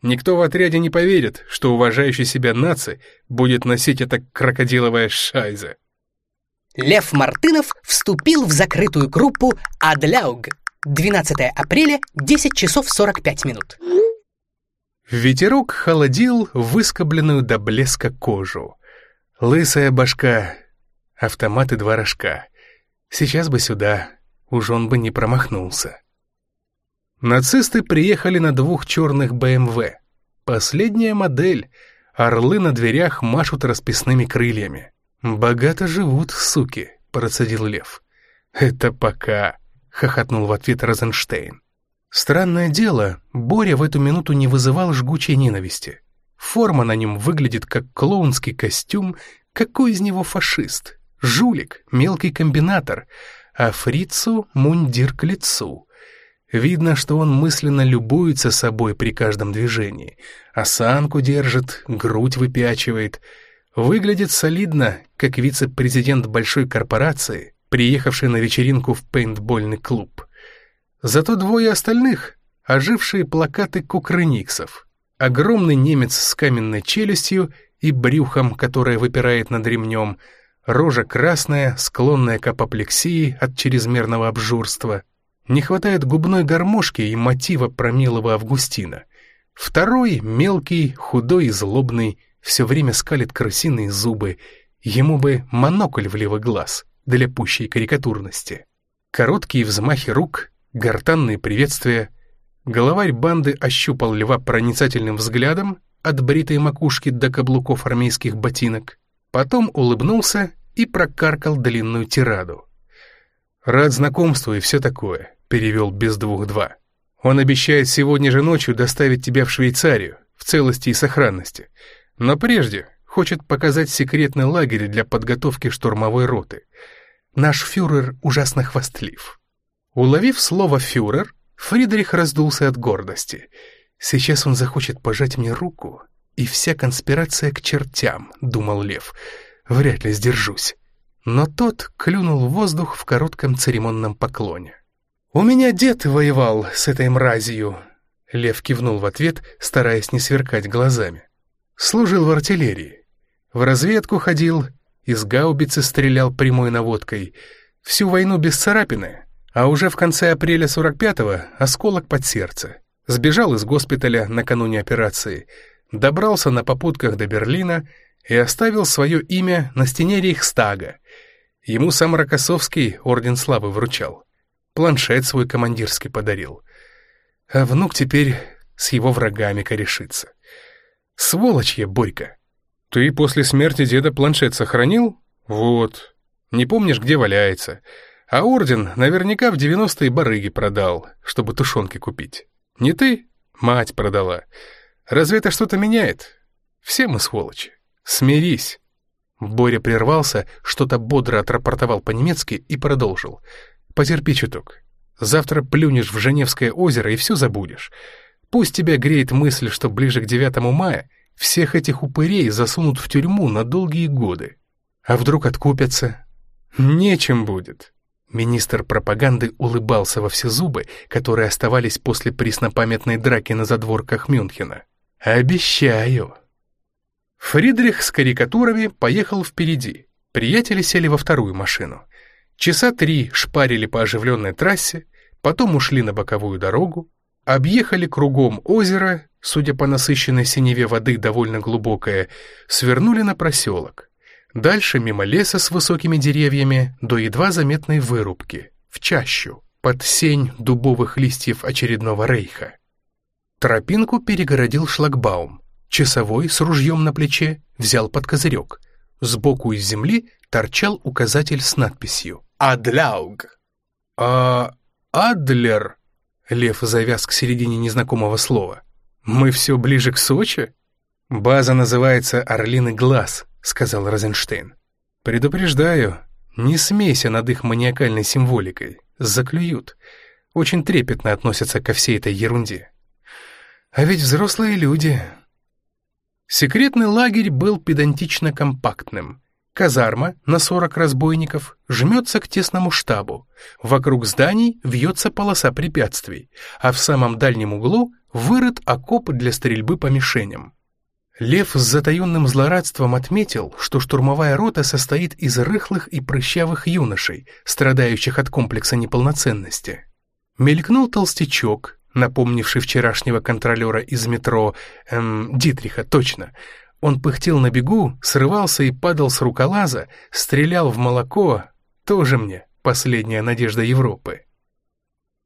Speaker 2: Никто в отряде не поверит, что уважающий себя наци будет носить это крокодиловое шайза.
Speaker 1: Лев Мартынов вступил в закрытую группу «Адляуг». 12 апреля, 10 часов 45 минут.
Speaker 2: Ветерок холодил выскобленную до блеска кожу. Лысая башка, автоматы два рожка. Сейчас бы сюда, уж он бы не промахнулся. Нацисты приехали на двух черных БМВ. Последняя модель. Орлы на дверях машут расписными крыльями. «Богато живут, суки», — процедил Лев. «Это пока», — хохотнул в ответ Розенштейн. Странное дело, Боря в эту минуту не вызывал жгучей ненависти. Форма на нем выглядит как клоунский костюм, какой из него фашист, жулик, мелкий комбинатор, а фрицу мундир к лицу. Видно, что он мысленно любуется собой при каждом движении. Осанку держит, грудь выпячивает. Выглядит солидно, как вице-президент большой корпорации, приехавший на вечеринку в пейнтбольный клуб. Зато двое остальных — ожившие плакаты кукрыниксов. Огромный немец с каменной челюстью и брюхом, которое выпирает над ремнем, рожа красная, склонная к апоплексии от чрезмерного обжорства — не хватает губной гармошки и мотива промилого Августина. Второй, мелкий, худой и злобный, все время скалит крысиные зубы. Ему бы монокль в левый глаз для пущей карикатурности. Короткие взмахи рук, гортанные приветствия. Головарь банды ощупал льва проницательным взглядом от бритой макушки до каблуков армейских ботинок. Потом улыбнулся и прокаркал длинную тираду. «Рад знакомству и все такое. — перевел без двух два. «Он обещает сегодня же ночью доставить тебя в Швейцарию, в целости и сохранности. Но прежде хочет показать секретный лагерь для подготовки штурмовой роты. Наш фюрер ужасно хвастлив». Уловив слово «фюрер», Фридрих раздулся от гордости. «Сейчас он захочет пожать мне руку, и вся конспирация к чертям», — думал Лев. «Вряд ли сдержусь». Но тот клюнул воздух в коротком церемонном поклоне. «У меня дед воевал с этой мразью», — Лев кивнул в ответ, стараясь не сверкать глазами. «Служил в артиллерии. В разведку ходил, из гаубицы стрелял прямой наводкой. Всю войну без царапины, а уже в конце апреля 45-го осколок под сердце. Сбежал из госпиталя накануне операции, добрался на попутках до Берлина и оставил свое имя на стене Рейхстага. Ему сам Рокоссовский орден славы вручал планшет свой командирский подарил. А внук теперь с его врагами корешится. Сволочь я, Борька. Ты после смерти деда планшет сохранил? Вот. Не помнишь, где валяется. А орден наверняка в 90-е барыги продал, чтобы тушенки купить. Не ты? Мать продала. Разве это что-то меняет? Все мы сволочи. Смирись. Боря прервался, что-то бодро отрапортовал по-немецки и продолжил. Потерпи чуток. Завтра плюнешь в Женевское озеро и все забудешь. Пусть тебя греет мысль, что ближе к 9 мая всех этих упырей засунут в тюрьму на долгие годы. А вдруг откупятся? Нечем будет. Министр пропаганды улыбался во все зубы, которые оставались после преснопамятной драки на задворках Мюнхена. «Обещаю!» Фридрих с карикатурами поехал впереди. Приятели сели во вторую машину. Часа три шпарили по оживленной трассе, потом ушли на боковую дорогу, объехали кругом озеро, судя по насыщенной синеве воды довольно глубокое, свернули на проселок. Дальше мимо леса с высокими деревьями до едва заметной вырубки, в чащу, под сень дубовых листьев очередного рейха. Тропинку перегородил шлагбаум. Часовой с ружьем на плече взял под козырек. Сбоку из земли торчал указатель с надписью Адляуг. А Адлер? Лев завяз к середине незнакомого слова. Мы все ближе к Сочи? База называется «Орлиный глаз», — сказал Розенштейн. Предупреждаю, не смейся над их маниакальной символикой. Заклюют. Очень трепетно относятся ко всей этой ерунде. А ведь взрослые люди. Секретный лагерь был педантично компактным. Казарма на 40 разбойников жмется к тесному штабу. Вокруг зданий вьется полоса препятствий, а в самом дальнем углу вырыт окоп для стрельбы по мишеням. Лев с затаенным злорадством отметил, что штурмовая рота состоит из рыхлых и прыщавых юношей, страдающих от комплекса неполноценности. Мелькнул толстячок, напомнивший вчерашнего контролера из метро, эм, Дитриха, точно. Он пыхтел на бегу, срывался и падал с руколаза, стрелял в молоко, тоже мне, последняя надежда Европы.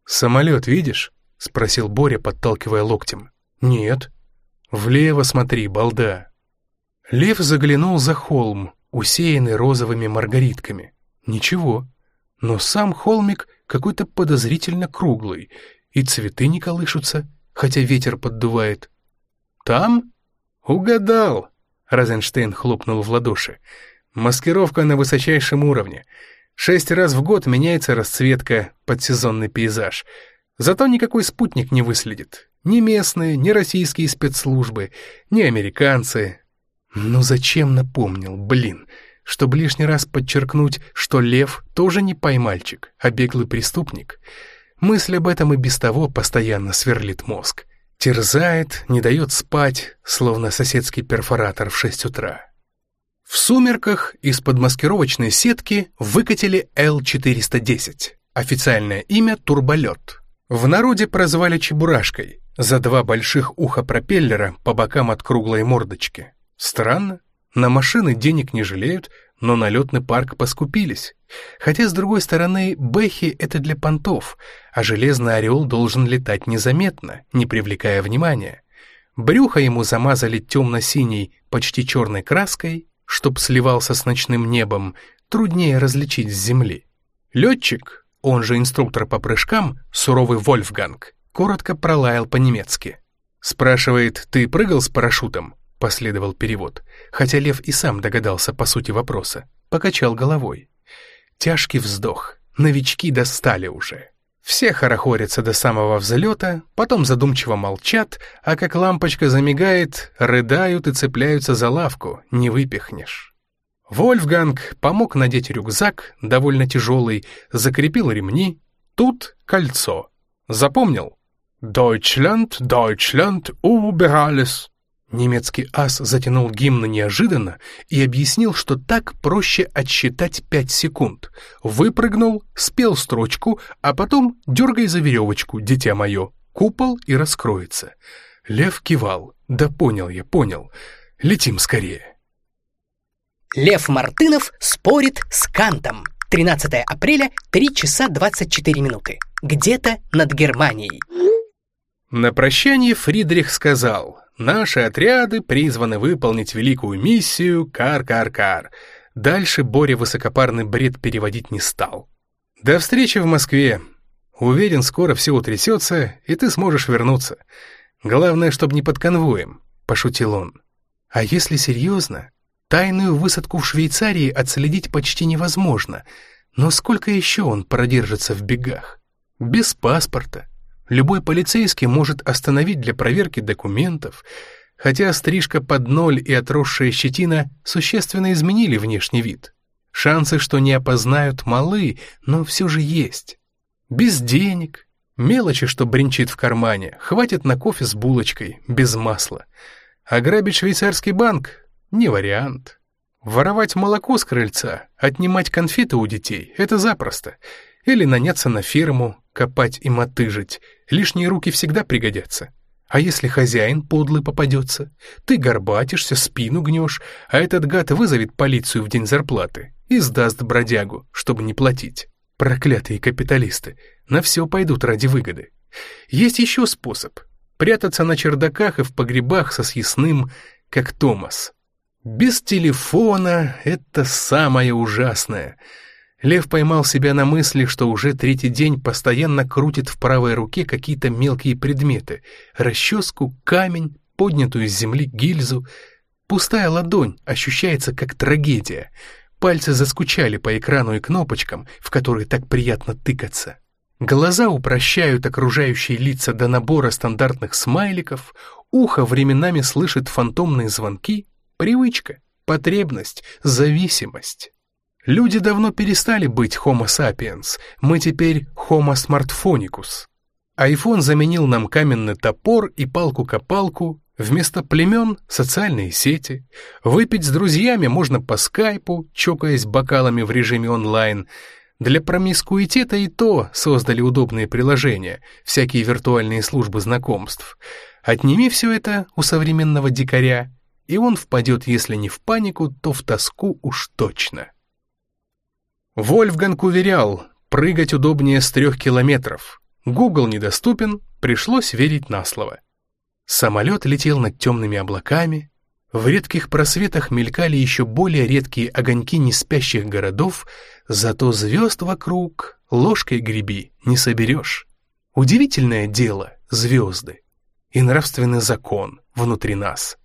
Speaker 2: «Самолет видишь?» — спросил Боря, подталкивая локтем. «Нет». «Влево смотри, балда». Лев заглянул за холм, усеянный розовыми маргаритками. Ничего, но сам холмик какой-то подозрительно круглый, и цветы не колышутся, хотя ветер поддувает. «Там?» «Угадал!» — Розенштейн хлопнул в ладоши. «Маскировка на высочайшем уровне. Шесть раз в год меняется расцветка под сезонный пейзаж. Зато никакой спутник не выследит. Ни местные, ни российские спецслужбы, ни американцы. Ну зачем напомнил, блин, чтобы лишний раз подчеркнуть, что Лев тоже не поймальчик, а беглый преступник. Мысль об этом и без того постоянно сверлит мозг. Терзает, не дает спать, словно соседский перфоратор в шесть утра. В сумерках из-под маскировочной сетки выкатили Л-410. Официальное имя — Турболет. В народе прозвали Чебурашкой за два больших уха пропеллера по бокам от круглой мордочки. Странно, на машины денег не жалеют, но на летный парк поскупились. Хотя, с другой стороны, бэхи — это для понтов, а железный орел должен летать незаметно, не привлекая внимания. Брюхо ему замазали темно-синей, почти черной краской, чтоб сливался с ночным небом, труднее различить с земли. Летчик, он же инструктор по прыжкам, суровый Вольфганг, коротко пролаял по-немецки. Спрашивает, ты прыгал с парашютом? Последовал перевод, хотя Лев и сам догадался по сути вопроса. Покачал головой. Тяжкий вздох. Новички достали уже. Все хорохорятся до самого взлета, потом задумчиво молчат, а как лампочка замигает, рыдают и цепляются за лавку, не выпихнешь. Вольфганг помог надеть рюкзак, довольно тяжелый, закрепил ремни. Тут кольцо. Запомнил? «Deutschland, Deutschland, über Немецкий ас затянул гимн неожиданно и объяснил, что так проще отсчитать пять секунд. Выпрыгнул, спел строчку, а потом дергай за веревочку, дитя мое. Купол и раскроется. Лев кивал. Да понял я, понял. Летим скорее.
Speaker 1: Лев Мартынов спорит с Кантом. 13 апреля, 3 часа 24 минуты. Где-то над Германией.
Speaker 2: На прощание Фридрих сказал, «Наши отряды призваны выполнить великую миссию Кар-Кар-Кар». Дальше Боря высокопарный бред переводить не стал. «До встречи в Москве. Уверен, скоро все утрясется, и ты сможешь вернуться. Главное, чтобы не под конвоем», — пошутил он. «А если серьезно, Тайную высадку в Швейцарии отследить почти невозможно, но сколько еще он продержится в бегах? Без паспорта. Любой полицейский может остановить для проверки документов, хотя стрижка под ноль и отросшая щетина существенно изменили внешний вид. Шансы, что не опознают, малы, но все же есть. Без денег, мелочи, что бренчит в кармане, хватит на кофе с булочкой, без масла. Ограбить швейцарский банк не вариант. Воровать молоко с крыльца, отнимать конфеты у детей — это запросто. Или наняться на ферму, копать и мотыжить. Лишние руки всегда пригодятся. А если хозяин подлый попадется? Ты горбатишься, спину гнешь, а этот гад вызовет полицию в день зарплаты и сдаст бродягу, чтобы не платить. Проклятые капиталисты, на все пойдут ради выгоды. Есть еще способ — прятаться на чердаках и в погребах со съестным, как Томас. Без телефона — это самое ужасное. Лев поймал себя на мысли, что уже третий день постоянно крутит в правой руке какие-то мелкие предметы. Расческу, камень, поднятую с земли гильзу. Пустая ладонь ощущается как трагедия. Пальцы заскучали по экрану и кнопочкам, в которые так приятно тыкаться. Глаза упрощают окружающие лица до набора стандартных смайликов, ухо временами слышит фантомные звонки. Привычка, потребность, зависимость. Люди давно перестали быть Homo sapiens, мы теперь Homo smartphonicus. Айфон заменил нам каменный топор и палку-копалку, вместо племен — социальные сети. Выпить с друзьями можно по скайпу, чокаясь бокалами в режиме онлайн. Для промискуитета и то создали удобные приложения, всякие виртуальные службы знакомств. Отними все это у современного дикаря, и он впадет, если не в панику, то в тоску уж точно. Вольфганг уверял, прыгать удобнее с трех километров. Google недоступен, пришлось верить на слово. Самолет летел над темными облаками, в редких просветах мелькали еще более редкие огоньки неспящих городов, зато звезд вокруг ложкой греби не соберешь. Удивительное дело — звезды. И нравственный закон внутри нас.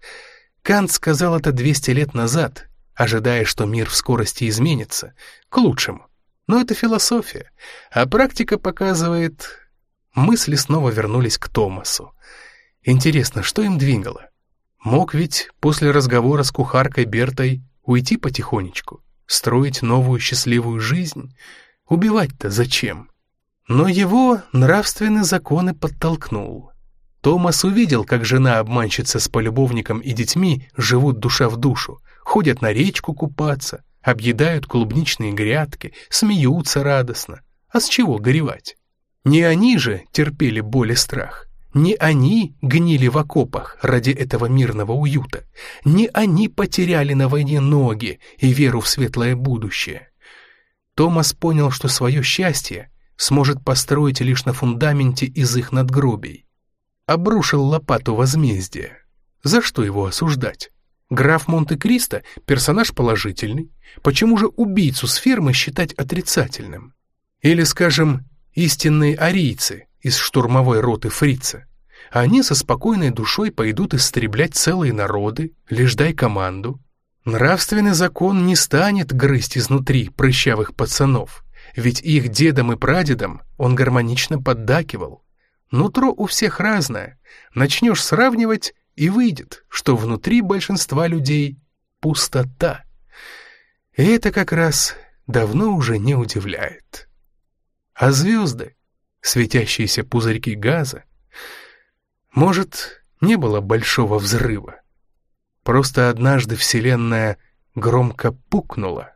Speaker 2: Кант сказал это 200 лет назад, ожидая, что мир в скорости изменится, к лучшему. Но это философия, а практика показывает... Мысли снова вернулись к Томасу. Интересно, что им двигало? Мог ведь после разговора с кухаркой Бертой уйти потихонечку, строить новую счастливую жизнь? Убивать-то зачем? Но его нравственные законы подтолкнул. Томас увидел, как жена-обманщица с полюбовником и детьми живут душа в душу, ходят на речку купаться, объедают клубничные грядки, смеются радостно. А с чего горевать? Не они же терпели боль и страх. Не они гнили в окопах ради этого мирного уюта. Не они потеряли на войне ноги и веру в светлое будущее. Томас понял, что свое счастье сможет построить лишь на фундаменте из их надгробий. Обрушил лопату возмездия. За что его осуждать? Граф Монте-Кристо — персонаж положительный. Почему же убийцу с фермы считать отрицательным? Или, скажем, истинные арийцы из штурмовой роты фрица. Они со спокойной душой пойдут истреблять целые народы, лишь дай команду. Нравственный закон не станет грызть изнутри прыщавых пацанов, ведь их дедам и прадедам он гармонично поддакивал. Нутро у всех разное. Начнешь сравнивать, и выйдет, что внутри большинства людей пустота. И это как раз давно уже не удивляет. А звезды, светящиеся пузырьки газа, может, не было большого взрыва. Просто однажды Вселенная громко пукнула,